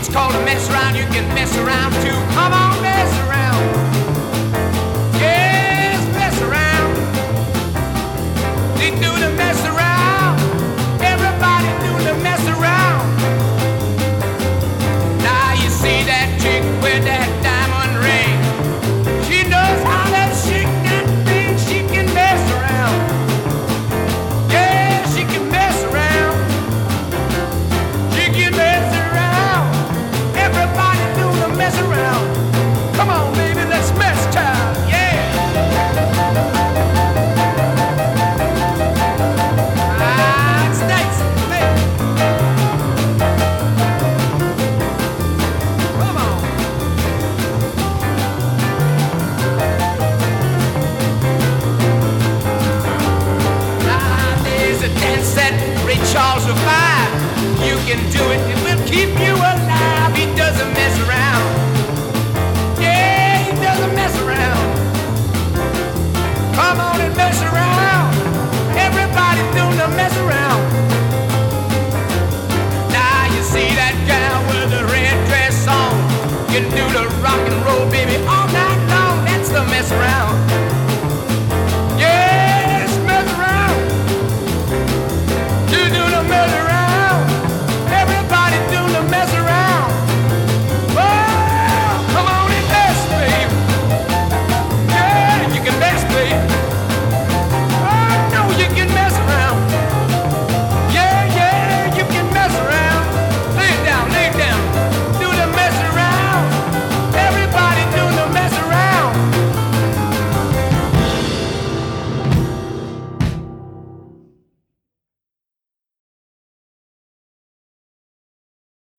It's called a mess around. You can mess around too. Come on, crucified. You can do it, it will keep you alive. It doesn't matter.